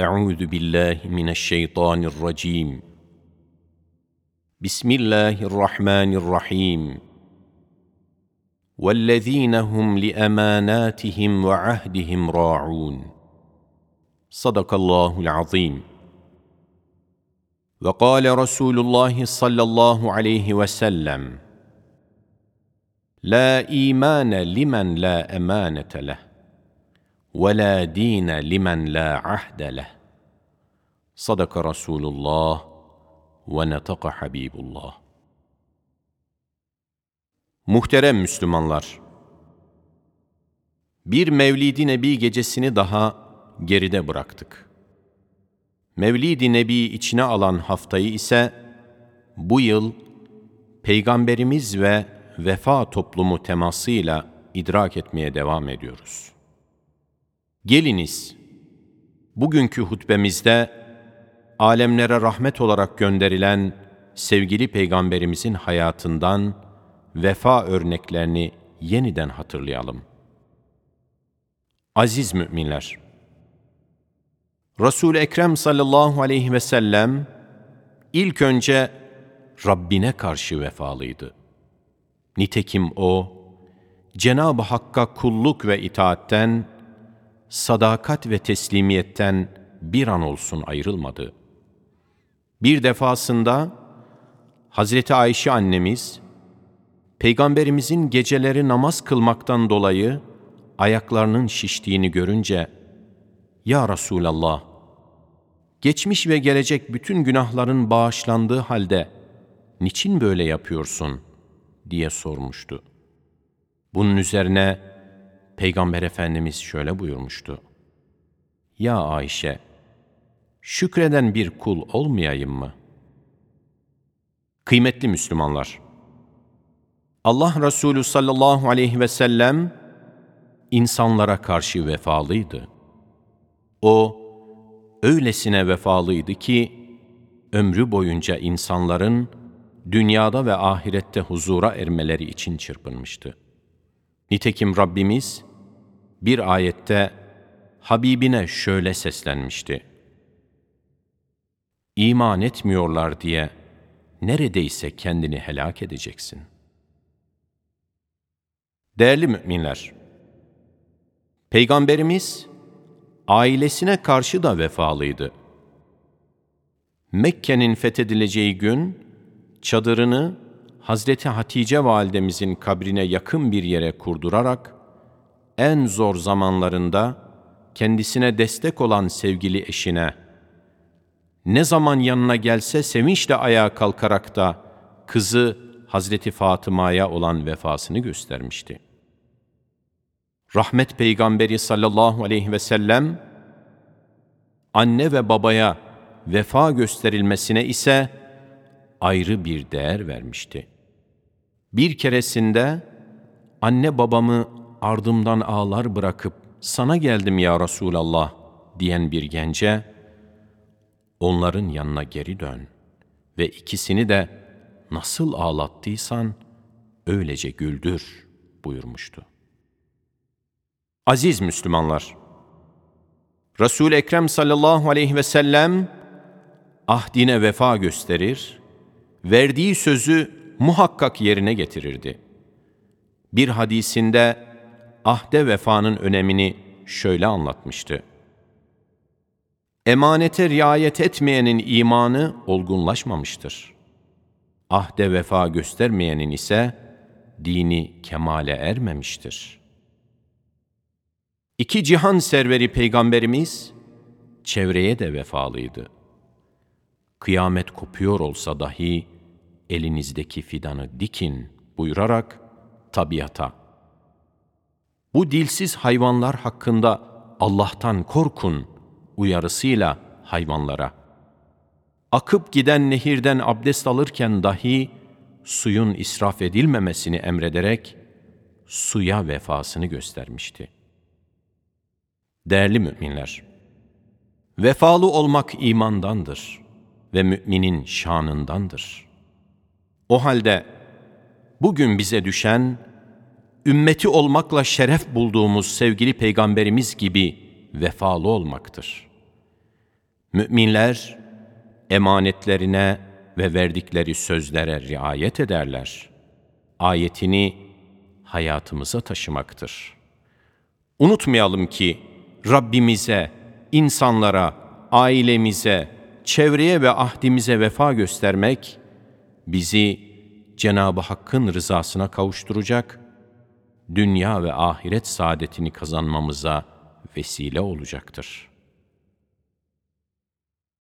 أعوذ بالله من الشيطان الرجيم. بسم الله الرحمن الرحيم. والذين هم لأماناتهم وعهدهم راعون. صدق الله العظيم. وقال رسول الله صلى الله عليه وسلم لا إيمان لمن لا أمانة له. ولا دين لمن لا عهد له صدق رسول الله ونطق حبيب الله Muhterem Müslümanlar, bir Mevlid-i Nebi gecesini daha geride bıraktık. Mevlid-i Nebi içine alan haftayı ise bu yıl Peygamberimiz ve vefa toplumu temasıyla idrak etmeye devam ediyoruz. Geliniz, bugünkü hutbemizde alemlere rahmet olarak gönderilen sevgili Peygamberimizin hayatından vefa örneklerini yeniden hatırlayalım. Aziz müminler, Resul-i Ekrem sallallahu aleyhi ve sellem ilk önce Rabbine karşı vefalıydı. Nitekim o, Cenab-ı Hakk'a kulluk ve itaatten, sadakat ve teslimiyetten bir an olsun ayrılmadı. Bir defasında Hazreti Ayşe annemiz, Peygamberimizin geceleri namaz kılmaktan dolayı ayaklarının şiştiğini görünce, Ya Resulallah, geçmiş ve gelecek bütün günahların bağışlandığı halde niçin böyle yapıyorsun?'' diye sormuştu. Bunun üzerine Peygamber Efendimiz şöyle buyurmuştu. Ya Ayşe, şükreden bir kul olmayayım mı? Kıymetli Müslümanlar, Allah Resulü sallallahu aleyhi ve sellem insanlara karşı vefalıydı. O, öylesine vefalıydı ki, ömrü boyunca insanların dünyada ve ahirette huzura ermeleri için çırpınmıştı. Nitekim Rabbimiz bir ayette Habibine şöyle seslenmişti. İman etmiyorlar diye neredeyse kendini helak edeceksin. Değerli müminler, Peygamberimiz ailesine karşı da vefalıydı. Mekke'nin fethedileceği gün çadırını Hazreti Hatice validemizin kabrine yakın bir yere kurdurarak en zor zamanlarında kendisine destek olan sevgili eşine ne zaman yanına gelse sevinçle ayağa kalkarak da kızı Hazreti Fatıma'ya olan vefasını göstermişti. Rahmet Peygamberi sallallahu aleyhi ve sellem anne ve babaya vefa gösterilmesine ise ayrı bir değer vermişti. Bir keresinde anne babamı ardımdan ağlar bırakıp sana geldim ya Resulallah diyen bir gence onların yanına geri dön ve ikisini de nasıl ağlattıysan öylece güldür buyurmuştu. Aziz Müslümanlar, Resul Ekrem sallallahu aleyhi ve sellem ahdine vefa gösterir, verdiği sözü muhakkak yerine getirirdi. Bir hadisinde ahde vefanın önemini şöyle anlatmıştı. Emanete riayet etmeyenin imanı olgunlaşmamıştır. Ahde vefa göstermeyenin ise dini kemale ermemiştir. İki cihan serveri peygamberimiz çevreye de vefalıydı. Kıyamet kopuyor olsa dahi elinizdeki fidanı dikin buyurarak tabiata. Bu dilsiz hayvanlar hakkında Allah'tan korkun uyarısıyla hayvanlara. Akıp giden nehirden abdest alırken dahi suyun israf edilmemesini emrederek suya vefasını göstermişti. Değerli müminler, vefalı olmak imandandır ve müminin şanındandır.'' O halde bugün bize düşen, ümmeti olmakla şeref bulduğumuz sevgili peygamberimiz gibi vefalı olmaktır. Müminler emanetlerine ve verdikleri sözlere riayet ederler. Ayetini hayatımıza taşımaktır. Unutmayalım ki Rabbimize, insanlara, ailemize, çevreye ve ahdimize vefa göstermek bizi Cenab-ı Hakk'ın rızasına kavuşturacak, dünya ve ahiret saadetini kazanmamıza vesile olacaktır.''